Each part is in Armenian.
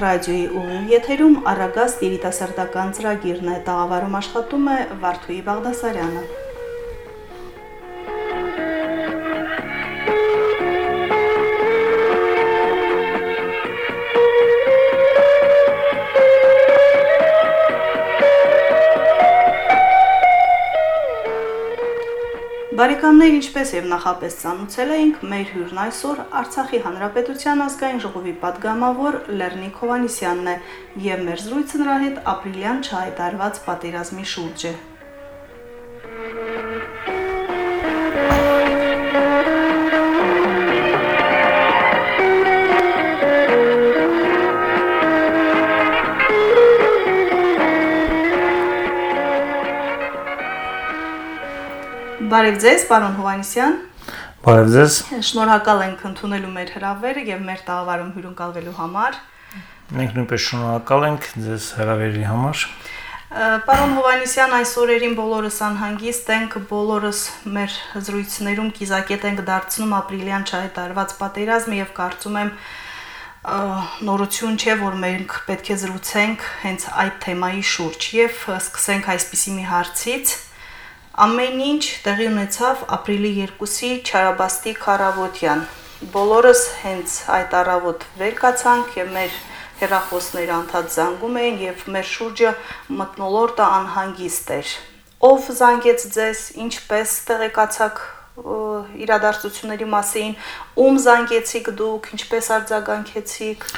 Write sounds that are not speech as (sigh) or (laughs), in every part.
Ռադիոյի ուղիղ եթերում Արագած երիտասարդական ծրագիրն է, տաղավարում աշխատում է Վարդուհի Բաղդասարյանը։ Բարեկամներ, ինչպես եւ նախապես ցանուցել էինք, մեր հյուրն այսօր Արցախի Հանրապետության ազգային ժողովի падգամավոր Լեռնիկ Հովանիսյանն է, եւ մեր զրույցը նրա հետ ապրիլյան չհայտարված պատերազմի շուրջ է։ Բարև ձեզ, պարոն Հովանիսյան։ Բարև ձեզ։ Շնորհակալ ենք ընդունելու մեր հրավերը եւ մեր տաղավարում հյուրընկալվելու համար։ Մենք նույնպես շնորհակալ ենք ձեզ հրավերի համար։ Պարոն Հովանիսյան, այս օրերին բոլորս անհանգիստ ենք, բոլորս մեր զրույցներում կիզակետ ենք դարձնում ապրիլյան չհայտարված պատերազմը եւ կարծում եմ նորություն չէ, որ մենք պետք է զրուցենք հենց այդ թեմայի շուրջ եւ սկսենք այսպիսի մի հարցից Ամեն ինչ տեղի ունեցավ ապրիլի 2-ի Չարաբաստի Խարավոտյան։ Բոլորս հենց այդ առավոտ վեր կացանք եւ մեր հերախոսները անդադ զանգում էին եւ մեր շուրջը մտնոլորտը անհանգիստ էր։ Ով զանգեց ձեզ, ինչպես տեղեկացաք իրադարձությունների մասին, ում զանգեցիք դուք, ինչպես արձագանքեցիք։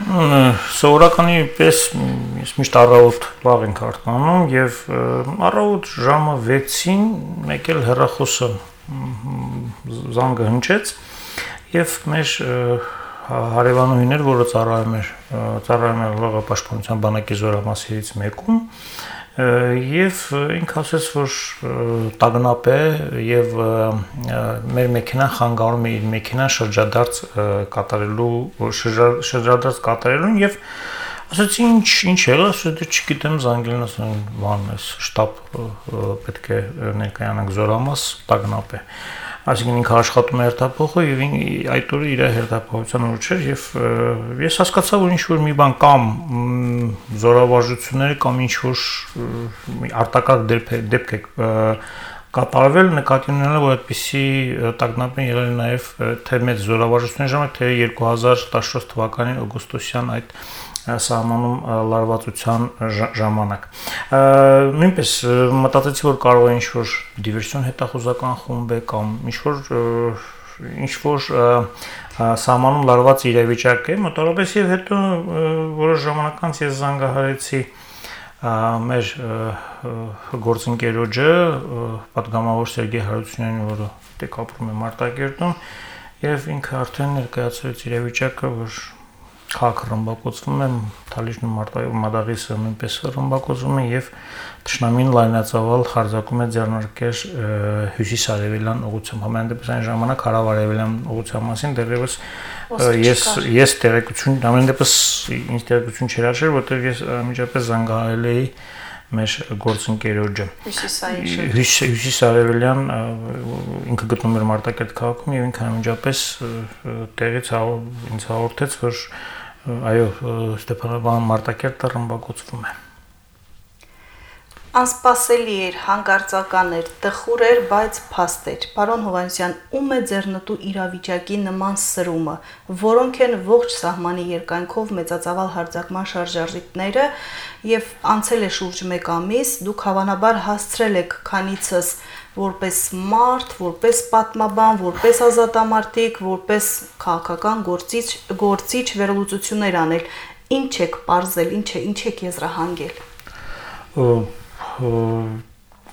Սովորականի պես ես միշտ առավոտ լավ ենք արտանում եւ առավոտ ժամը 6-ին մեկ էլ հեռախոսը զանգը հնչեց եւ մեր հարևանուհիներ, որը ծառայում էր ծառայում էր լողապաշտպանության բանակի զորամասերից մեկում, եւ ինքը ասաց որ տագնապ է եւ մեր մեքենան խանգարում է իր մեքենան շրջադարձ կատարելու շրջադարձ կատարելուն եւ ասաց ինչ ինչ եղա ասաց դե չգիտեմ զանգելն ասեն բան էս շտաբ պետք է ներկայանանք զորամաս տագնապ է այսինքն ինքը աշխատում է հերթափոխը եւ այդ օրը իր հերթափոխության օր չէր եւ ես հասկացա որ ինչ որ մի բան կամ զորավարժությունները կամ ինչ որ արտակարգ դեպք է կատարվել նկատի ունենալով որ այդպիսի տագնապ են եղել նաև թե մեծ զորավարժությունների ժամանակ թե 2014 թվականի օգոստոսյան այդ սահմանում լարվածության ժամանակ։ Նույնպես մտածեցի, որ կարող է ինչ-որ դիվերսիոն հետախուզական խումբ է կամ ինչ-որ ինչ որ սահմանում լարված իրավիճակ է, մոտորապես եւ հետո որոշ ժամանակ անց ես զանգահարեցի մեր գործընկերոջը պատգամավոր Սերգեյ Հարությունյանին, որը դեկ ապրում է Մարտակերտում, եւ ինքը արդեն ներկայացրեց իրավիճակը, որ քաղաքը ռմբակոծվում է, Թալիշն ու Մադաղիսը նույնպես ռմբակոծվում է եւ Տշնամին լայնածավալ հարձակում է ձեռնարկել հյուսիս-արևելյան ուղությամբ։ Համեն դեպս այն ժամանակ հարավ-արևելյան ուղղության մասին դեռևս ես ես տեղեկություն, ամեն դեպս ինձ տեղեկություն չեր արել, որտեղ ես միջապես զանգահարել էի մեր գործընկերոջը հյուսիս-արևելյան ինքը գտնում էր Մարտակերտ քաղաքում եւ ինքը ամենջապես տեղից ինձ հաղորդեց որ այո Ստեփանավան Մարտակերտը ռմբակոծվում է Անսպասելի էր, հանկարծական էր, տխուր էր, բայց փաստ էր։ Պարոն Հովանեսյան, ում է ձեռնտու իրավիճակի նման սրումը, որոնք են ողջ սահմանի երկայնքով մեծածավալ հարձակման շարժարժիթները եւ անցել է շուրջ 1 ամիս, դուք հավանաբար հասցրել եք քանիցս որպես մարդ, որպես պատմաբան, որպես ազատամարտիկ, որպես քաղաքական գործիչ, գործիչ վերլուծություններ անել։ Ինչ եք ողրզել, ինչ է, ինչ եք եզրահանգել։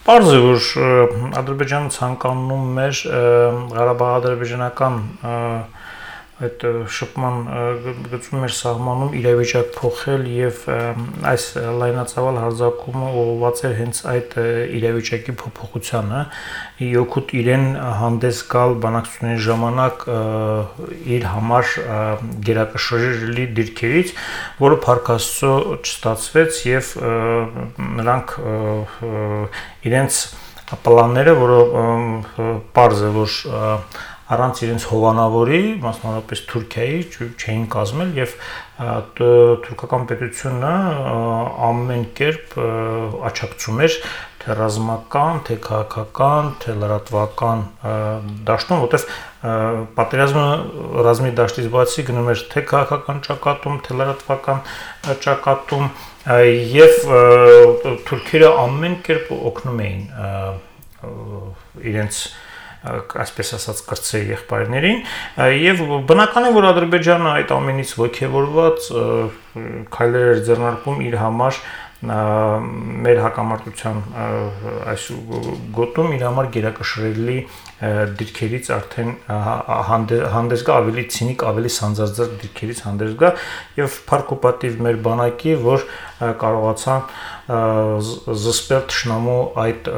Պարզ է, որ Ադրբեջանը ցանկանում էր Ղարաբաղ-ադրբեջանական այդ շփման գծում էր սահմանում իրավիճակ փոխել եւ այս լայնածավալ հարձակումը ուղղված էր հենց այդ իրավիճակի փոփոխությանը իօքուտ իրեն հանդես գալ բանակցությունների ժամանակ իր համար գերակշռելի դիրքերից որը փարկաստո չստացվեց եւ նրանք իրենց պլանները որը པարզ է որ առանց իրենց հովանավորի, մասնավորապես Թուրքիայի չէին կազմել եւ թուրքական պետությունը ամեն կերպ աչակցում էր թե ռազմական, թե քաղաքական, թե լրատվական դաշտում, որտեղ պատերազմը ռազմի դաշտից բացի գնում էր թե քաղաքական ճակատում, թե լրատվական ճակատում եւ թուրքերը ամեն կերպ օգնում էին իրենց այսպես ասած կրծե եղբայրներին եւ բնական է որ Ադրբեջանը այդ ամենից ողջևորված քայլեր էր ձեռնարկում իր համար մեր հակամարտության այս գոտում իր համար գերակշռելի դիրքերից արդեն հանդես գա ավելի ցինիկ, ավելի սանձազերծ դիրքերից հանդես գա եւ փառքոպատիվ մեր բանակի, որ կարողացան զսպել ճշնամու այդ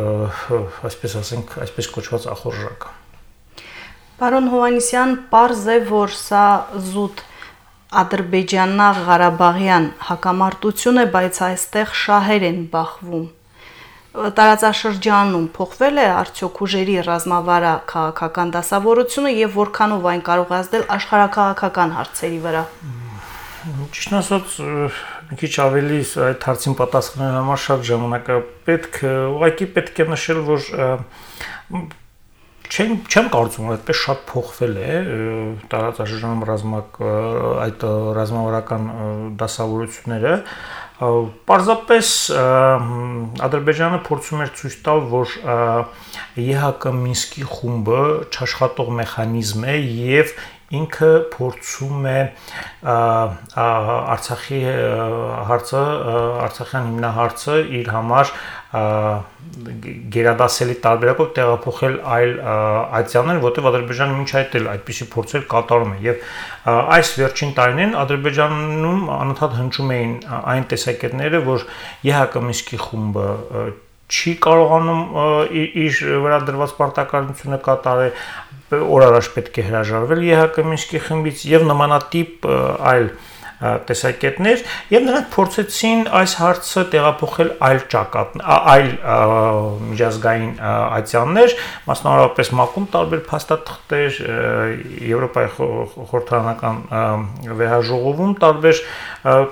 այսպես ասենք, այսպես կոչված ախորժակը։ Պարոն Հովանիսյան, པարզ է, որ սա զուտ Ադրբեջանա-Ղարաբաղյան հակամարտություն է, բայց այստեղ շահեր են բախվում։ Տարածաշրջանում փոխվել է արդյոք ուժերի ռազմավարա քաղաքական դասավորությունը եւ որքանով այն կարող է ազդել աշխարհակաղակական հարցերի վրա։ Ճիշտ ասած, մի քիչ ավելի այդ հարցին պատասխանելու համար շատ ժամանակ պետք, ուղղակի պետք է նշել, որ չեմ չեմ կարծում որ այդպես շատ փոխվել է տարածաշրջանում ռազմակ այդ ռազմավարական դասավորությունները Պարզապես Ադրբեջանը փորձում էր ցույց տալ, որ ԵՀԿ Մինսկի խումբը չաշխատող մեխանիզմ է եւ ինքը փորձում է Արցախի հարցը, Արցախյան հիմնահարցը իր համար գերադասելի տարբերակով տեղափոխել այլ ացիաներ, որտեղ Ադրբեջանը մինչ այդ էլ այդպիսի փորձեր կատարում է եւ այս վերջին տարիներին Ադրբեջանում անընդհատ հնչում էին այն տեսակետները, որ ԵՀԿ Մինսկի խումբը չի կարողանում իր վրա դրված պարտականությունը կատարել օր առաջ պետք է հրաժարվել ԵՀԿ Մինսկի խմբից եւ նմանատիպ այլ տեսակետներ եւ նրանք փորձեցին այս հարցը տեղափոխել այլ ճակատ, այլ միջազգային ացիաններ, մասնավորապես ՄԱԿ-ում տարբեր փաստաթղթեր, Եվրոպայի խորհրդարանական վեհաժողովում տարբեր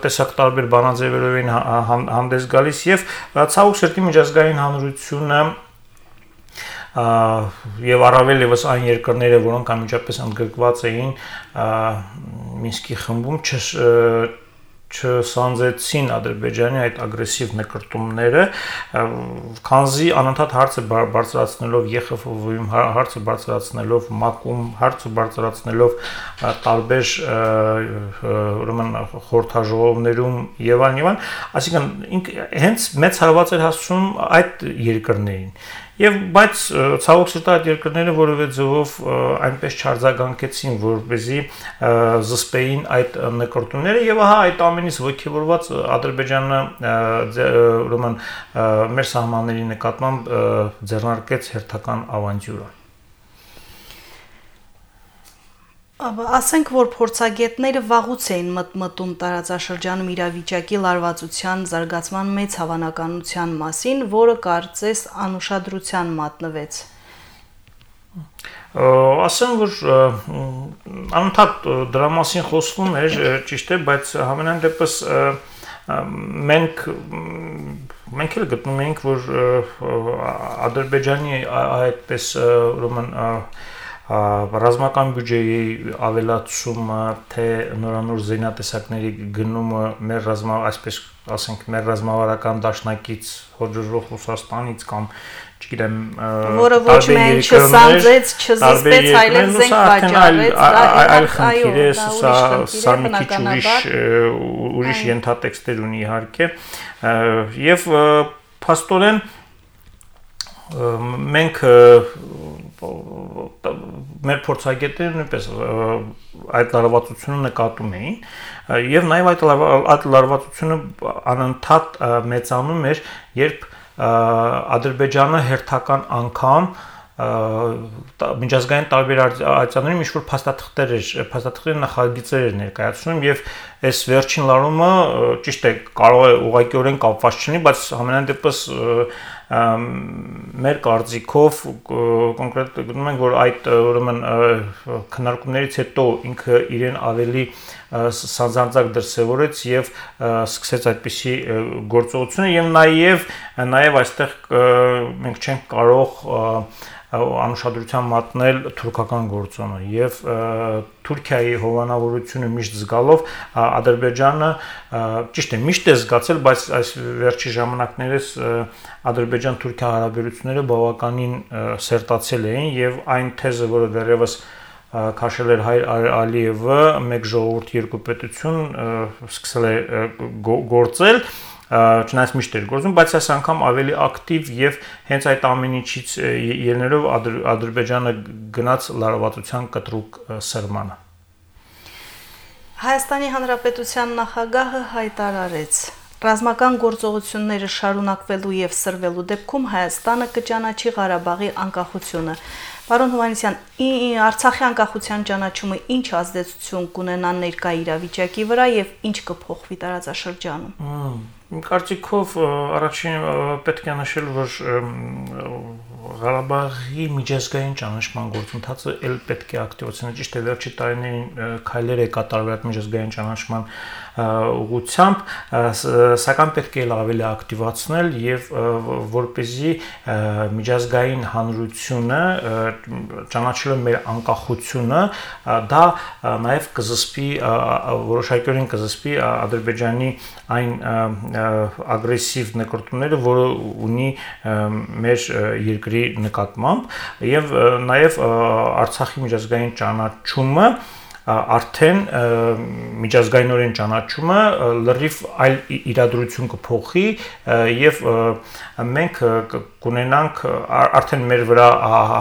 տեսակ տարբեր բանաձևերով են հանդես գալիս եւ ցավոք սրտի միջազգային հանրությունը եւ առավել եւս այն երկրները, որոնք անմիջապես ընդգրկված էին Մինսկի խմբում, չսանձեցին Ադրբեջանի այդ ագրեսիվ նկարտումները, քանզի անընդհատ հարցը բարձրացնելով ԵԽՖՎ-ում հարցը բարձրացնելով ՄԱԿ-ում հարցը բարձրացնելով տարբեր ուրեմն խորհրդաժողովներում եւ այլն, այսինքն հենց մեծ հարված էր հասցում այդ երկրներին Եվ բայց ցավոք սրտի այդ երկրները որևէ ձևով այնպես չարձագանքեցին, որպեսզի զսպեին այդ նկարտումները եւ ահա այդ ամենից ողջավորված Ադրբեջանը ուրեմն մեր սահմանների նկատմամբ ձեռնարկեց հերթական ավանտյուրա։ Ասենք որ փորձագետները վաղուց էին մտմտում տարածաշրջանում իրավիճակի լարվածության զարգացման մեծ հավանականության մասին, որը կարծես անուշադրության մատնվեց։ Ասեմ որ անընդհատ դրա մասին խոսվում էր, ճիշտ է, բայց համենայն դեպս մենք մենք էլ գտնում ենք որ Ադրբեջանի այդպես ուրեմն ռազմական բյուջեի ավելացումը, թե նորանոր զենատեսակների գնումը մեր ռազմա, այսպես ասենք, մեր ռազմավարական դաշնակից հաջորդ Ռուսաստանից կամ չգիտեմ, որը ոչ միայն չսանձեց, չզսպեց, այլև զենք վաճառեց, այլ խնդիր է, սա սա մի քիչ ուրիշ ուրիշ ենթատեքստեր ունի իհարկե, եւ փաստորեն մենք մեր փորձագետները նույնպես այդ լարվածությունը նկատում էին եւ նաեւ այդ այդ լարվածությունը անընդհատ մեծանում էր երբ Ադրբեջանը հերթական անգամ միջազգային տարբեր ացիաներում ինչ որ փաստաթղթեր էր, փաստաթղթերի նախագծեր էր ներկայացնում եւ այս վերջին լարումը ճիշտ է կարող է ուղղակիորեն կապված չլինի, բայց ամենայն դեպս մեր կարծիքով կոնկրետ գտնում ենք, որ այդ ուրեմն քննարկումներից հետո ինքը իրեն ավելի սանձանցակ դրսևորեց եւ սկսեց այդպիսի գործողությունը եւ նաեւ նաեւ այստեղ մենք չենք կարող անուշադրության մատնել թուրքական գործոնը եւ Թուրքիայի հովանավորությունը միշտ զգալով Ադրբեջանը ճիշտ է միշտ է զգացել, բայց այս վերջի ժամանակներս Ադրբեջան-Թուրքիա հարաբերությունները բավականին սերտացել էին եւ այն թեզը, որը դեռևս քաշել էր Հայր Ալիևը մեկ ժողովուրդ երկու պետություն սկսել է գործել չնայած միշտ էր գործում, բայց այս անգամ ավելի ակտիվ եւ հենց այդ ամեն ինչից ելնելով Ադրբեջանը գնաց լարվածության կտրուկ սրմանը։ Հայաստանի Հանրապետության նախագահը հայտարարեց. Ռազմական գործողությունները շարունակվելու եւ սրվելու դեպքում Հայաստանը կճանաչի Ղարաբաղի անկախությունը։ Պարոն Հովանեսյան, Արցախի անկախության ճանաչումը ինչ ազդեցություն կունենա ներկա իրավիճակի վրա եւ ինչ կփոխվի տարածաշրջանում։ Իմ կարծիքով առաջին պետք է նշել, որ Ղարաբաղի միջազգային ճանաչման գործընթացը ել պետք է ակտիվացնել։ Ճիշտ է, վերջի տարիներին քայլեր է կատարվել միջազգային ճանաչման ուղությամբ, սակայն պետք է ավելի ակտիվացնել եւ որ เป զի միջազգային հանրությունը ճանաչելով մեր անկախությունը, դա նաեւ կզսպի որոշակիորեն կզսպի Ադրբեջանի այն ագրեսիվ նկարտումները, որը ունի մեր երկրի նկատմամբ եւ նաեւ Արցախի միջազգային ճանաչումը արդեն միջազգայինորեն ճանաչումը լրիվ այլ իրադրություն կփոխի եւ մենք կունենանք արդեն մեր վրա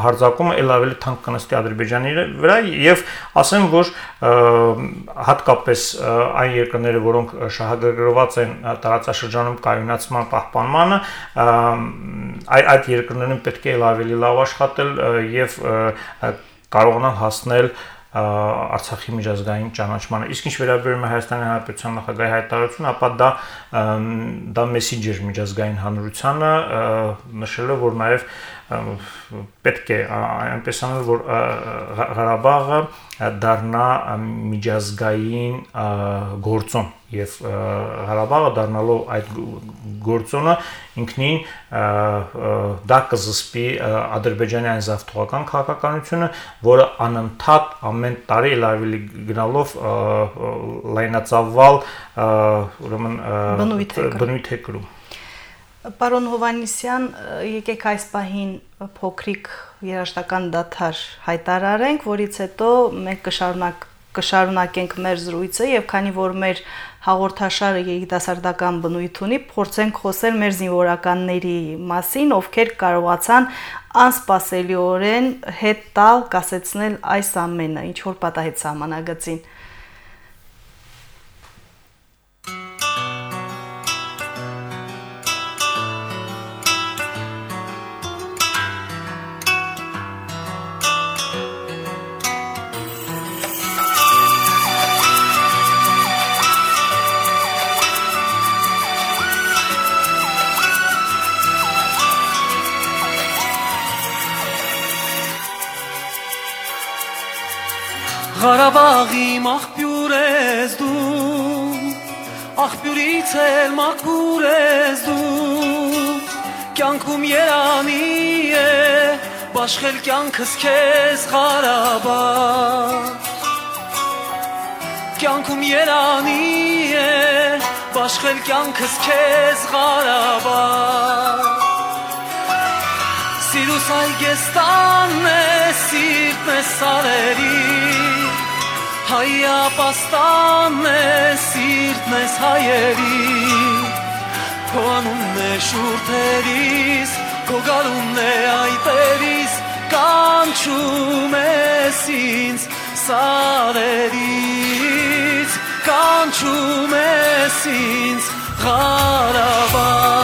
հարձակումը ել ավելի թանկ կնստի Ադրբեջանի վրա եւ ասեմ որ հատկապես այն երկրները որոնք շահագրգռված են տարածաշրջանում կայունացման պահպանմանը այդ երկրներում պետք է ել ավելի լավ աշխատել եւ կարողանալ հասնել Արցախի միջազգային ճանաչմանը։ Իսկ ինչ վերաբերում է Հայաստանի Հանրապետության նախագահի հայտարարությունը, ապա դա դա մեսենջեր միջազգային հանրությանը նշելով, որ նաև պետք է այնպես անել, որ Ղարաբաղը դառնա միջազգային գործոն եւ Ղարաբաղը դառնալով այդ գործոնը ինքնին դա կզսպի Ադրբեջանի այն զավթողական քաղաքականությունը, որը անընդհատ ամեն տարի լավելի գնալով լայնածավալ ուրեմն բնույթ է կրում Պարոն Հովանիսյան, եկեք այս պահին փոքրիկ երաշտական դաթար հայտարարենք, որից հետո մենք կշարունակ կշարունակենք մեր զրույցը եւ քանի որ մեր հաղորդաշարը երիտասարդական բնույթ ունի, փորձենք խոսել մեր զինվորականների մասին, ովքեր կարողացան անսպասելիորեն հետ տալ, կասեցնել այս ամենը, ինչ որ պատահեց սահմանագծին։ Ղարաբաղի աղբյուր ես դու աղբյուրից էլ մաքուր ես դու կյանքում երանի է բաշխել կյանքս քեզ Ղարաբաղ կյանքում երանի է բաշխել կյանքս քեզ Ղարաբաղ Սիրուս այգեստանն է, սիրտն է սարերի հայապաստան է սիրտն ես հայերի քո անունն է շուրթերիս քո գարունն է այտերիս կանչում ես ինձ սարերից կանչում ես ինձ Ղարաբաղ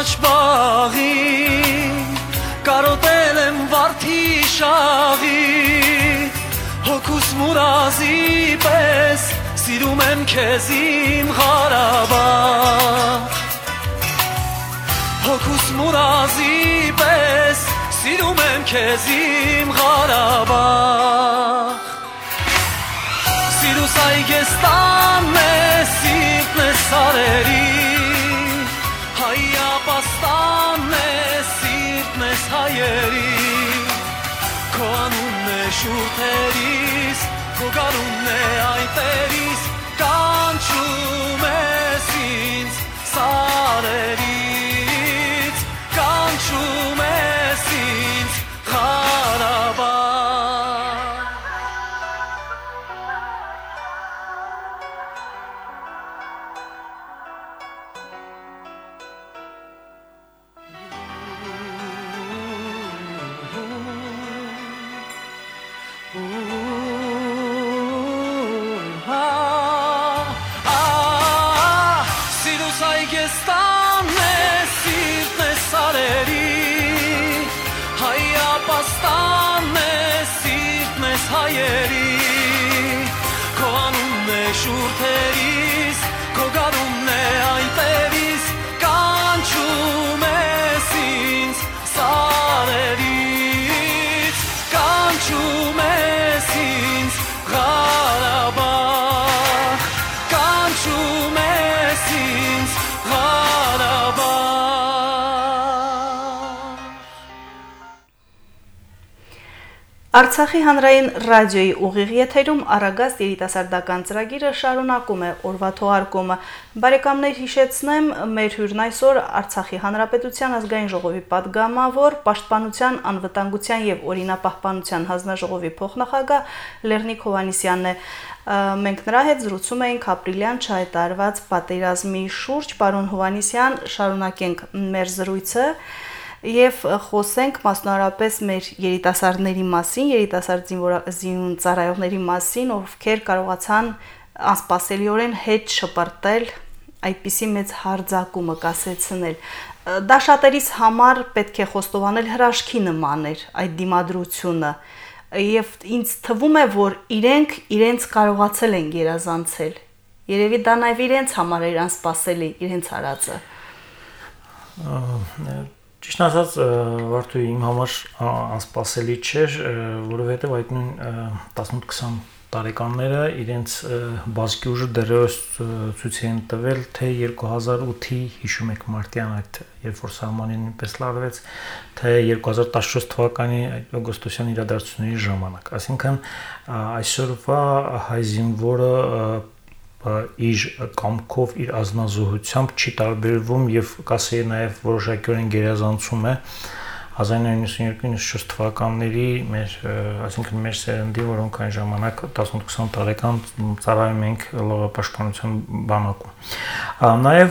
Ղարաբաղ իմ կանաչ բաղի կարոտել եմ վարդի շաղի հոգուս մուրազի պես սիրում եմ քեզ իմ Ղարաբաղ հոգուս մուրազի պես սիրում եմ քեզ իմ Ղարաբաղ Սիրուս այգեստանն է սիրտն է սարերի հայերի Քո անունն է շուրթերիս Քո գարունն է այտերիս Կանչում ես ինձ սարերի Արցախի հանրային ռադիոյի ուղիղ եթերում Արագած երիտասարդական ծրագիրը շարունակում է օրվա թողարկումը։ Բարեկամներ հիշեցնեմ, մեր հյուրն այսօր Արցախի հանրապետության ազգային ժողովի падգամավոր, պաշտպանության, անվտանգության եւ օրինապահպանության հանձնաժողովի փոխնախագահ Լեռնիկ Հովանիսյանն է։ Մենք նրա հետ զրուցում էինք ապրիլյան չհայտարված պատերազմի շուրջ։ Պարոն Հովանիսյան, շարունակենք մեր զրույցը եւ խոսենք մասնավորապես մեր երիտասարդների մասին, երիտասարդ զինվորա- զինուն ծառայողների մասին, ովքեր կարողացան անսպասելիորեն հետ շպրտել այդպիսի մեծ հարձակումը կասեցնել։ Դա շատերիս համար պետք է խոստովանել հրաշքի նման էր այդ դիմադրությունը եւ ինձ թվում է որ իրենք իրենց կարողացել են գերազանցել երևի դա նաև իրենց համար էր անսպասելի իրենց արածը Ճիշտ ասած, Վարդու իմ համար անսպասելի չէր, որովհետև այդ նույն ը, 18-20 տարեկանները իրենց ը, բազկի ուժը դեռևս ցույց են տվել, թե 2008-ի հիշում եք մարտյան այդ երբ որ սահմանին նույնպես լարվեց, թե 2014 թվականի օգոստոսյան իրադարձությունների ժամանակ։ Այսինքն այսօրվա հայ զինվորը իր կամքով իր ազնազոհությամբ չի տարբերվում եւ կասեի նաեւ որոշակիորեն գերազանցում է 1992-94 թվականների մեր այսինքն մեր սերնդի, որոնք այն ժամանակ 18-20 տարեկան ծառայում ենք ԼՂ պաշտպանության բանակում։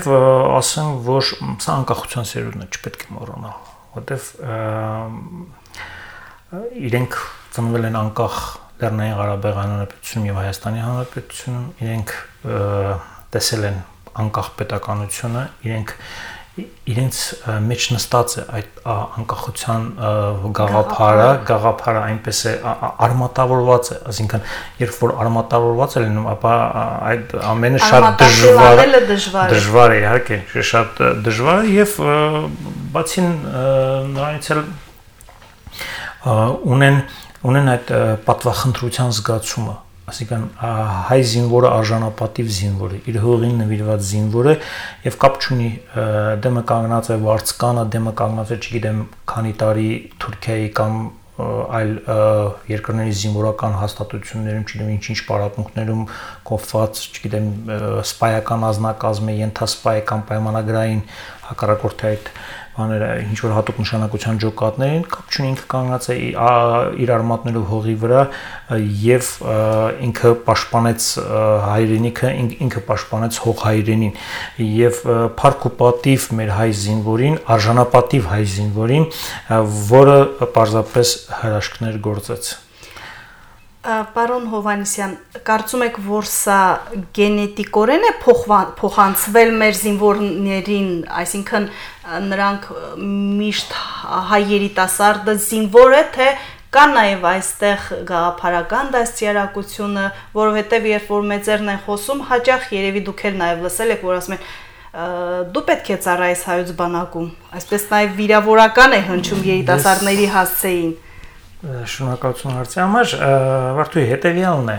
ը, ասեմ, որ սա անկախության սերունդն է, չպետք է մոռանալ, որտեվ իրենք ծնվել են անկախ Լեռնային Ղարաբաղի Հանրապետությունում եւ Հայաստանի Հանրապետությունում, իրենք տեսել են անկախ պետականությունը, իրենք իրենց մեջ նստած է այդ անկախության գաղափարը, գաղափարը այնպես է արմատավորված է, այսինքն երբ որ արմատավորված է լինում, ապա այդ ամենը շատ դժվար է։ դժվար է, իհարկե, շատ դժվար է եւ ը, բացի ը, նրանից էլ ունեն ունեն այդ պատվախնդրության զգացումը այսինքն հայ զինվորը արժանապատիվ զինվոր է, իր հողին նվիրված զինվոր է եւ կապ չունի դեմը կանգնած է վարձկանը, դեմը կանգնած է, չգիտեմ, քանի տարի Թուրքիայի կամ այլ երկրների զինվորական հաստատություններում, չգիտեմ, ինչ-ինչ պարապմունքներում կոփված, չգիտեմ, սպայական ազնագազմ է, ենթասպայական պայմանագրային հակառակորդի այդ բաները ինչ որ հատուկ նշանակության ջոկատներին կապ չունի ինքը կանգնած է ի- ա- իր արմատներով հողի վրա եւ ինքը պաշտպանեց հայրենիքը ին- ինքը պաշտպանեց հող հայրենին եւ փառք ու պատիվ մեր հայ զինվորին արժանապատիվ հայ զինվորին որը պարզապես հրաշքներ գործեց Պարոն Հովանիսյան, կարծում եք, որ սա գենետիկորեն է փոխանցվել մեր զինվորներին, այսինքն նրանք միշտ հայ երիտասարդը զինվոր է, թե կա նաև այստեղ գաղափարական դաստիարակությունը, որովհետև երբ որ մեծերն են խոսում, հաճախ երևի դուք էլ նաև լսել եք, որ ասում են «Ա, դու պետք է ծառայես հայոց բանակում։ Այսպես նաև վիրավորական է հնչում երիտասարդների հասցեին։ Շնորհակալություն հարցի համար։ Վարդուի հետեւյալն է։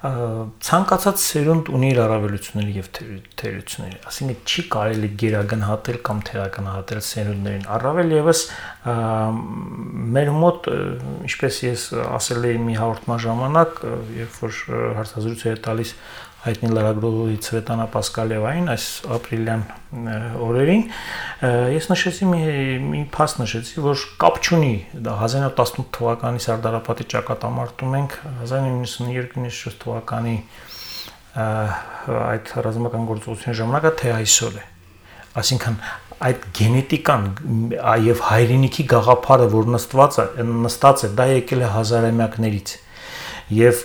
Ցանկացած սերունդ ունի իր առավելությունները եւ թեր- թերությունները։ Այսինքն չի կարելի գերագնահատել կամ թերագնահատել սերունդներին։ Առավել եւս մեր մոտ, ինչպես ես ասել էի մի հաղորդման ժամանակ, երբ որ հարցազրույց էր տալիս հայտնի լրագրողի Ցվետանա Պասկալևային այս ապրիլյան օրերին ես նշեցի մի մի փաստ նշեցի, որ կապ չունի դա 1918 թվականի Սարդարապետի ճակատամարտում ենք 1992-94 թվականի այդ ռազմական գործողության ժամանակը թե այսօր է այսինքն այդ գենետիկան եւ հայրենիքի գաղափարը որ նստված է նստած է դա եկել է հազարամյակներից եւ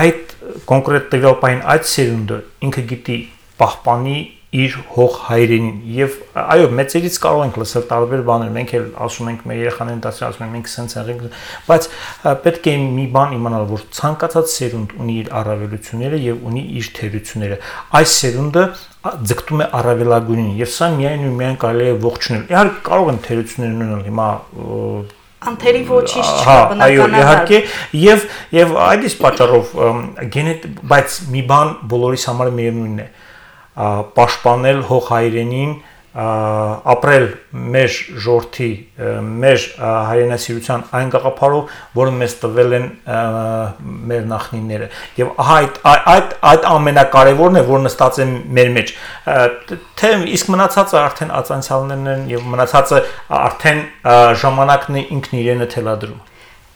այդ կոնկրետ տվյալային այդ սերունդը ինքը գիտի պահպանի իր հող հայրենին եւ այո մեծերից կարող ենք լսել տարբեր բաներ մենք էլ ասում ենք մեր երեխաներին դասի ասում ենք մենք սենց եղենք բայց պետք է մի բան իմանալ որ ցանկացած սերունդ ունի իր առավելությունները եւ ունի իր թերությունները այս սերունդը ձգտում է առավելագույնին եւ սա միայն ու միայն կարելի է ողջունել իհարկե կարող են թերություններ ունենալ հիմա Անթերի ոչինչ չկա այո, բնականաբար։ իհարկե, եւ եւ այդ իսկ պատճառով գենետ, բայց մի բան բոլորիս համար միևնույնն է։ Պաշտպանել հող հայրենին, ապրել մեր ժողովրդի, մեր հայրենասիրության այն գաղափարով, որը մեզ տվել են մեր նախնիները։ Եվ ահա այդ այդ այդ ամենակարևորն է, որ նստած է մեր մեջ։ Թե իսկ մնացածը արդեն ածանցյալներն են եւ մնացածը արդեն ժամանակն է ինքն իրենը թելադրում։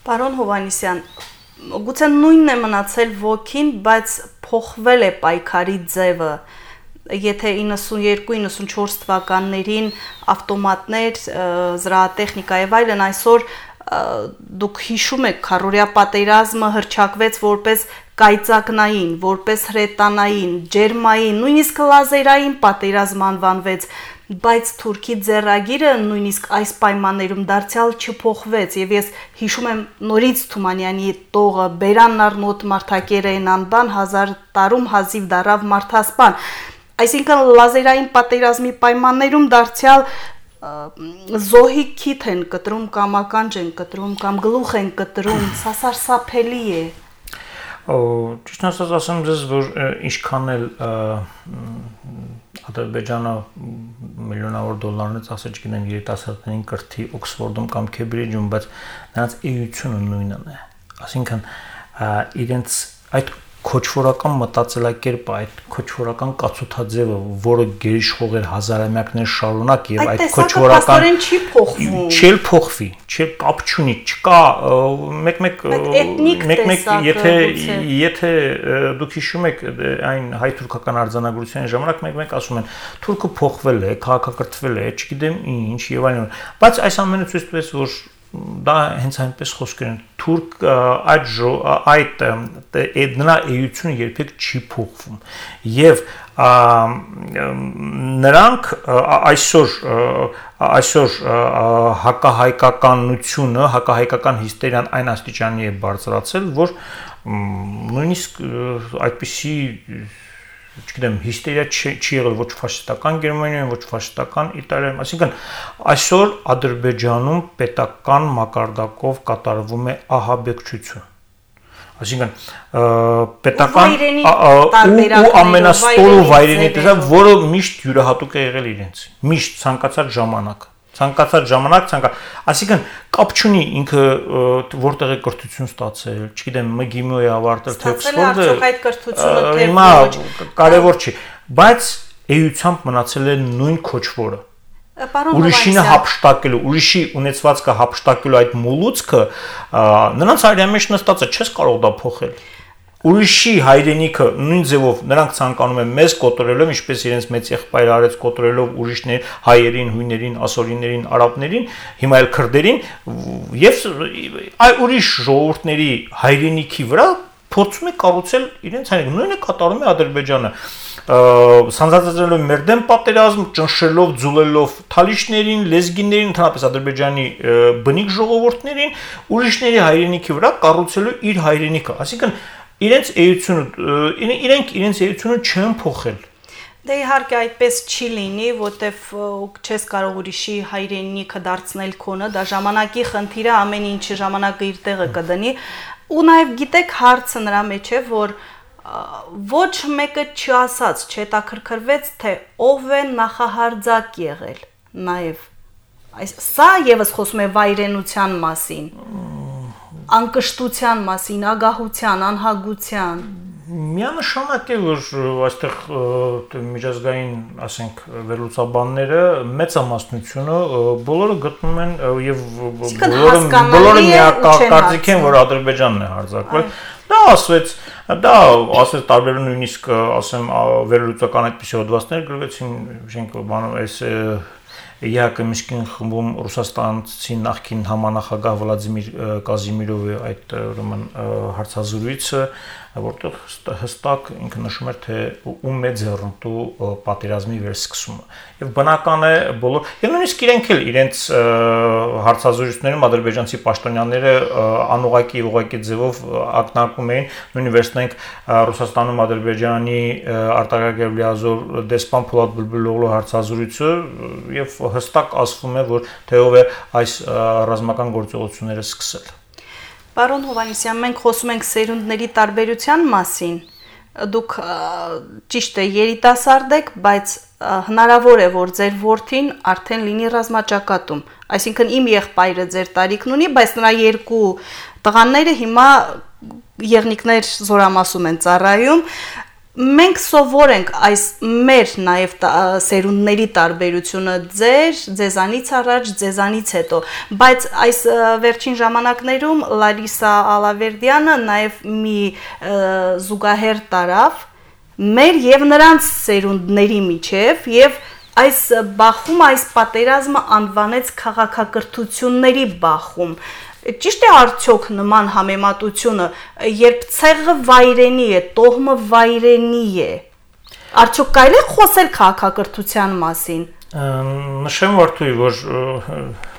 Պարոն Հովանիսյան, գուցե նույնն է մնացել ոգին, բայց փոխվել է պայքարի ձևը։ Եթե 92-94 թվականներին ավտոմատներ, զրահատեխնիկա եւ այլն այսօր դուք հիշում եք քարորիա պատերազմը հրճակվեց որպես կայծակնային, որպես հրետանային, ջերմային, նույնիսկ լազերային պատերազմ անվանվեց, բայց Թուրքի ձեռագիրը նույնիսկ այս պայմաններում դարձյալ չփոխվեց եւ ես հիշում եմ նորից Թումանյանի տողը Բերանն առնոտ Մարթակերեն անբան 1000 տարում հազիվ դարավ Մարթասպան այսինքն լազերային պատերազմի պայմաններում դարձյալ զոհի քիթ են կտրում կամ ականջ են կտրում կամ գլուխ են կտրում սա սարսափելի է ճիշտ ասած ասեմ ձեզ որ ինչքան էլ Ադրբեջանը միլիոնավոր դոլարներից ասել չգիտեմ երիտասարդներին կրթի Օքսֆորդում կամ Քեբրիջում, բայց նրանց էությունը նույնն է։ Այսինքն իրենց այդ քոչվորական մտածելակերպը, այդ քոչվորական կացութաձևը, որը գերիշխող էր հազարամյակներ շարունակ եւ այդ քոչվորական չի փոխվում Չել փոխվի, չել կապ չունի, չկա մեկ-մեկ մեկ-մեկ եթե եթե դուք հիշում եք այն հայ-թուրքական արձանագրության ժամանակ մեկ-մեկ ասում են թուրքը փոխվել է, քաղաքակրթվել է, չգիտեմ ինչ եւ այլն։ Բայց այս ամենը ցույց տվեց, որ դա հենց այնպես խոսքեր են թուրք այդ այդ այդ նրա էությունը երբեք չի փոխվում եւ նրանք այսօր այսօր հակահայկականությունը հակահայկական հիստերիան այն աստիճանի է բարձրացել որ նույնիսկ այդպիսի չգիտեմ, հիստերիա չի, եղել ոչ ֆաշիստական Գերմանիայում, ոչ ֆաշիստական Իտալիայում, այսինքն այսօր Ադրբեջանում պետական մակարդակով կատարվում է ահաբեկչություն։ Այսինքն պետական ու- ամենաստորու վայրենի տեսակ, որը միշտ յուրահատուկ է եղել իրենց։ Միշտ ցանկացած ժամանակ ցանկացած ժամանակ ցանկա այսինքն կապ չունի ինքը որտեղ է կրթություն ստացել չգիտեմ ՄԳԻՄՈ-ը ավարտել թե Ստացել Օքսֆորդը արդյոք այդ կրթությունը, թե ոչ։ կարևոր չի բայց էությամբ մնացել է նույն քոչվորը ուրիշինը հապշտակելու ուրիշի ունեցվածքը հապշտակելու այդ մոլուցքը նրանց արյա մեջ նստած է չես կարող դա փոխել ուրիշի հայրենիքը նույն ձևով նրանք ցանկանում են մեզ կոտորելով, ինչպես իրենց մեծ եղբայրը արեց կոտորելով ուրիշներ հայերին, հույներին, ասորիներին, արաբներին, հիմա էլ քրդերին եւ այ ուրիշ ժողովուրդների հայրենիքի վրա փորձում է կառուցել իրենց հայրենիքը։ Նույնը կատարում է Ադրբեջանը սանձազերելով մեր դեմ պատերազմ, ճնշելով, ձուլելով թալիշներին, լեզգիներին, ընդհանրապես Ադրբեջանի բնիկ ժողովուրդներին, ուրիշների հայրենիքի վրա կառուցելու իր հայրենիքը։ Այսինքն իրենց էությունը իրենք իրենց էությունը չեն փոխել Դե իհարկե այդպես չի լինի, որտեվ չես կարող ուրիշի հայրենիքը դարձնել քոնը, դա ժամանակի խնդիր է, ամեն ինչի ժամանակը իր տեղը կդնի։ Ու նաև գիտեք հարցը նրա մեջ է, որ ոչ մեկը չասաց, չհետաքրքրվեց, թե ով է նախահարձակ եղել։ Նաև այս սա եւս խոսում է վայրենության մասին անկշտության մասին, ագահության, անհագության միանշանակ է որ այստեղ միջազգային, ասենք, վերլուծաբանները մեծամասնությունը բոլորը գտնում են եւ բոլորը բոլորը միակարծիք են որ Ադրբեջանն է հարձակվել դա ասվեց դա ասես տարբեր նույնիսկ ասեմ վերլուծական այդպիսի հոդվածներ գրվեցին շենք բանով այս ԵԱԿ Միշկին խմբում Ռուսաստանցի նախկին համանախագահ Վլադիմիր Կազիմիրովի այդ ուրեմն հարցազրույցը որտեղ հստակ ինքը նշում էր թե ում է ձեռնտու պատերազմի վերսկսումը եւ բնական է բոլոր եւ նույնիսկ իրենք էլ իրենց հարցազրույցներում ադրբեջանցի պաշտոնյաները անուղակի ուղակի ձևով ակնարկում էին նույնիսկ վերցնենք Ռուսաստանում Ադրբեջանի արտակարգ լիազոր դեսպան Փոլադ Բուլբուլօղլու հարցազրույցը եւ հստակ ասվում է որ թե ով է այս ռազմական գործողությունները սկսել Պարոն Հովանեսյան, մենք խոսում ենք սերունդների տարբերության մասին։ Դուք ճիշտ է երիտասարդ եք, բայց հնարավոր է որ ձեր որդին արդեն լինի ռազմաճակատում։ Այսինքն իմ եղբայրը ձեր տարիքն ունի, բայց նրա երկու տղաները հիմա եղնիկներ զորամասում են ծառայում մենք սովոր ենք այս մեր նաև սերունդների տարբերությունը ձեր, ձեզանից առաջ, ձեզանից հետո, բայց այս վերջին ժամանակներում Լարիսա Ալավերդյանը նաև մի զուգահեռ տարավ մեր եւ նրանց սերունդների միջև եւ այս բախում այս պատերազմը անվանեց քաղաքակրթությունների բախում Ճիշտ է արդյոք նման համեմատությունը, երբ ցեղը վայրենի է, տոհմը վայրենի է։ Արդյոք կարելի է խոսել քաղաքակրթության մասին։ Նշեմ Վարդուի, որ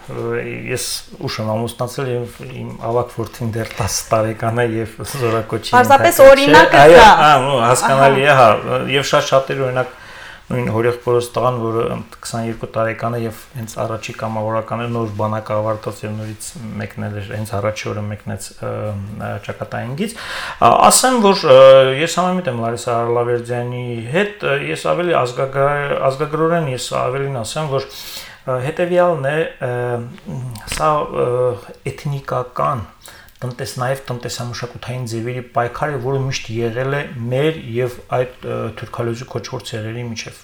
ես ուշ եմ ամուսնացել եւ իմ ավակ որդին դեռ 10 տարեկան է եւ զորակոչի։ Պարզապես օրինակը դա։ Այո, հասկանալի է, հա, եւ շատ շատեր օրինակ նույն հորեղբորոս տղան, որը 22 տարեկան է եւ հենց առաջի կամավորական է նոր բանակ ավարտած եւ նորից մեկնել էր հենց առաջի օրը մեկնեց ճակատայինից ասեմ որ ես համեմիտ եմ Լարիսա Արլավերդյանի հետ ես ավելի ազգագրորեն ես ավելին ասեմ որ հետեւյալն է սա էթնիկական տնտես նաև տնտեսամշակութային ձևերի պայքարը, որը միշտ եղել է մեր եւ այդ թուրքալոզի կոչվոր ցեղերի միջև։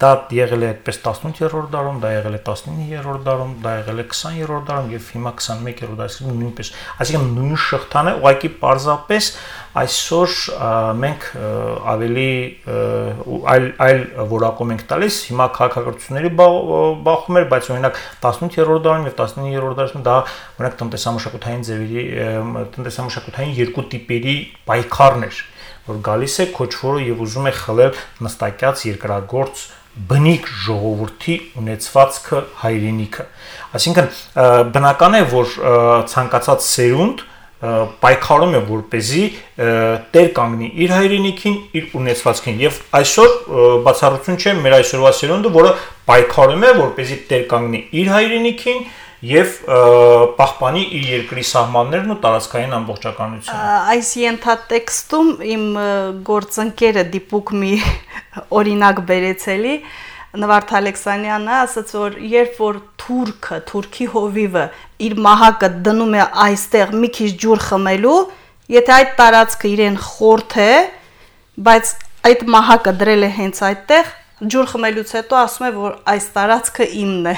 Դա եղել է այդպես 18-րդ դարում, դա եղել է 19-րդ դարում, դա եղել է 20-րդ դարում եւ հիմա 21-րդ դարում նույնպես։ Այսինքն նույն շղթան է, ուղղակի parzapes այսօր մենք ավելի այլ այլ որակում ենք տալիս հիմա քաղաքակրթությունների բախում էր բայց օրինակ 18-րդ դարում եւ 19-րդ դարում դա օրինակ տնտեսամշակութային ձևերի տնտեսամշակութային երկու տիպերի պայքարն էր որ գալիս է քոչվորը եւ ուզում է խլել նստակյաց երկրագործ բնիկ ժողովրդի ունեցվածքը հայրենիքը այսինքն բնական է որ ցանկացած սերունդ պայքարում է որ เป զի տեր կանգնի իր հայրենիքին, իր ունեցվածքին եւ այսօր բացառություն չէ մեր այսօրվա սերունդը, որը պայքարում է որ เป զի տեր կանգնի իր հայրենիքին եւ պահպանի իր երկրի սահմաններն ու տարածքային ամբողջականությունը։ Այս ենթատեքստում իմ գործընկերը դիպուկ մի (laughs) օրինակ բերեցելի Նվարդ Ալեքսանյանը ասաց որ երբ որ թուրքը, թուրքի հովիվը իր մահակը դնում է այստեղ մի քիչ ջուր խմելու, եթե այդ տարածքը իրեն խորթ է, բայց այդ մահակը դրել է հենց այդտեղ, ջուր խմելուց հետո ասում է որ այս տարածքը իմն է։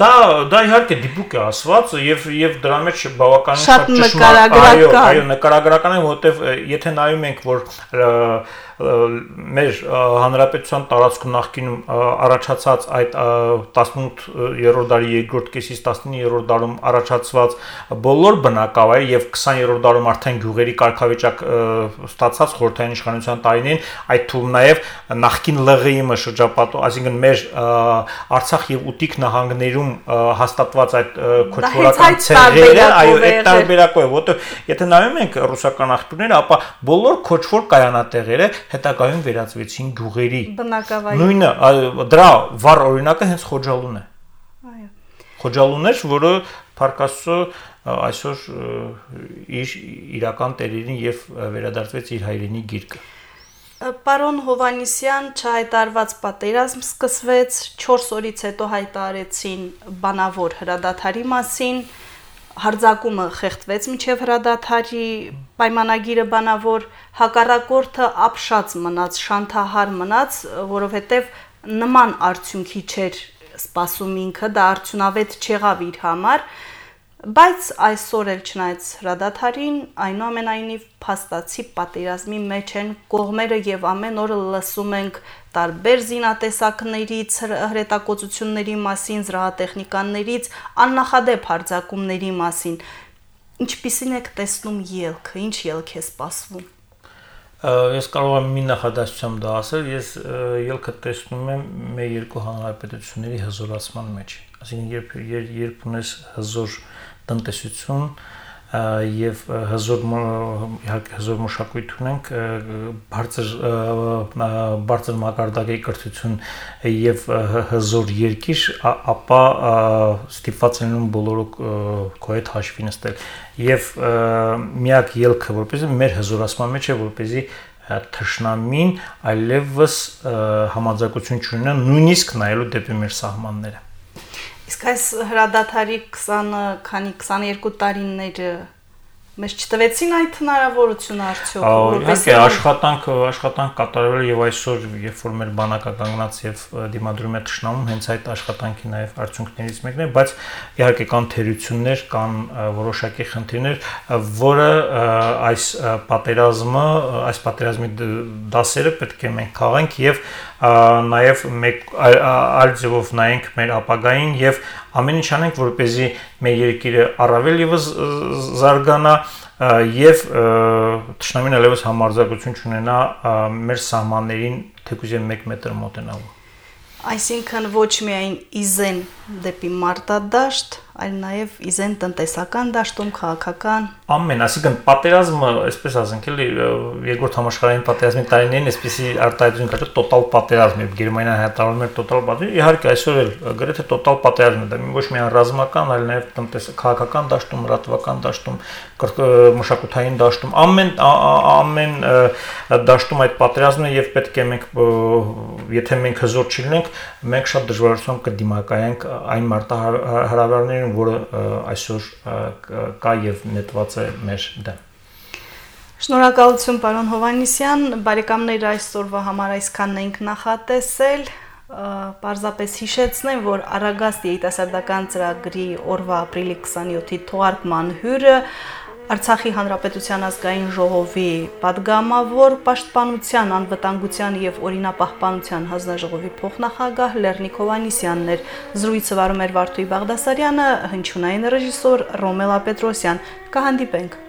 Դա դա իհարկե դիպուկ է ասված եւ եւ դրա մեջ բավականին Շատ նկարագրական։ Այո, այո, նկարագրական է, որովհետեւ եթե նայում ենք, որ մեր հանրապետության տարածքում նախկինում առաջացած այդ ը, 18-րդ դարի երկրորդ կեսից 19-րդ դարում առաջացված բոլոր բնակավայր եւ 20-րդ դարում արդեն գյուղերի կարգավիճակ ստացած խորհրդային իշխանության տարիներին, այդ թվում նաեւ նախկին ԼՂԻՄ-ը շրջապատող, այսինքն մեր Արցախ եւ Ուտիկ նահանգներում հաստատված այդ այդ ցեղերը, այո, այդ տարբերակով որտեղ եթե նայում ենք ռուսական աղբյուրները, ապա բոլոր քոչվոր կայանատեղերը հետագայում վերածվեցին գյուղերի։ Բնակավայր։ Նույնը դրա վառ օրինակը հենց Խոջալուն է։ Այո։ Խոջալուն էր, որը Փարքասո այսօր իր իրական տերերին եւ վերադարձվեց իր հայրենի գիրկը։ Պարոն Հովանիսյան չհայտարված պատերազմ սկսվեց 4 օրից հետո հայտարարեցին բանավոր հրադադարի մասին հարձակումը խեղդվեց միջև հրադադարի պայմանագիրը բանավոր հակառակորդը ապշած մնաց շանթահար մնաց որովհետև նման արդյունքի չէր սպասում ինքը դա արդյունավետ չեղավ իր համար բայց այսօր էլ չնայած հրադադարին այնուամենայնիվ փաստացի պատերազմի մեջ են կողմերը եւ ամեն օր լսում ենք տարբեր զինատեսակներից հր- հրետակոծությունների մասին, զրահատեխնիկաներից, աննախադեպ հարձակումների մասին։ Ինչպիսին եք տեսնում ելքը, ինչ ելք է սպասվում։ Ես կարող եմ մի նախադասությամբ դա ասել, ես ելքը տեսնում եմ մեր երկու հանրապետությունների հզորացման մեջ։ Այսինքն երբ երբ, ունես հզոր տնտեսություն եւ հզոր իհարկե հզոր մշակույթ ունենք, բարձր բարձր մակարդակի կրթություն եւ հզոր երկիր, ապա ստիպված են բոլորը հետ հաշվի նստել եւ միակ ելքը որպեսզի մեր հզորացման մեջ է որպեսզի թշնամին այլևս համաձայնություն չունենա նույնիսկ նայելու դեպի մեր սահմանները Իսկ այս հրադադարի 20 քանի 22 տարիները մեզ չտվեցին այդ հնարավորությունը արդյոք Իհարկե աշխատանք աշխատանք կատարվել եւ այսօր երբ որ մեր բանակը կանգնած եւ դիմադրում է ճշնամում հենց այդ աշխատանքի նաեւ արդյունքներից մեկն է բայց իհարկե կան թերություններ կան որոշակի խնդիրներ որը այս պատերազմը այս պատերազմի դասերը պետք է մենք քաղենք եւ նաեւ մեկ այլ ձևով նայենք մեր ապագային եւ ամեն ինչ անենք որպեսզի մեր երկիրը առավել եւս զարգանա եւ ը, թշնամին ալևս համարձակություն չունենա մեր սահմաններին թեկուզ 1 մետր մոտենալու։ Այսինքն ոչ միայն իզեն դեպի մարտադաշտ, այլ նաև իզեն տնտեսական դաշտում քաղաքական Ամեն, ասիկան պատերազմը, այսպես ասենք, էլի երկրորդ համաշխարհային պատերազմի տարիներին այսպեսի արտահայտություն կա տոտալ պատերազմ, երբ Գերմանիան հայտարարում էր տոտալ պատերազմ, իհարկե այսօր էլ գրեթե տոտալ պատերազմ է, դա ոչ միայն ռազմական, այլ նաև տնտես քաղաքական դաշտում, ռատվական դաշտում, մշակութային դաշտում, ամեն ամեն դաշտում այդ պատերազմն է եւ պետք է մենք եթե մենք հզոր չլինենք, մենք շատ դժվարությամբ կդիմակայենք այն մարտահրավերներին, որը ը, այսօր կա եւ նետված է մեր դեմ։ Շնորհակալություն պարոն Հովանիսյան, բարեկամներ այսօրվա համար այսքանն ենք նախատեսել։ Պարզապես հիշեցնեմ, որ Արագաստ երիտասարդական ծրագրի օրվա ապրիլի 27-ի թողարկման հյուրը Արցախի Հանրապետության ազգային ժողովի падգամավոր պաշտպանության, անվտանգության եւ օրինապահպանության հանձնաժողովի փոխնախագահ Լեռնիկ Հովանիսյանն էր։ Զրույցը վարում էր Վարդուի Բաղդասարյանը, հնչյունային ռեժիսոր Ռոմելա Պետրոսյան։ Կհանդիպենք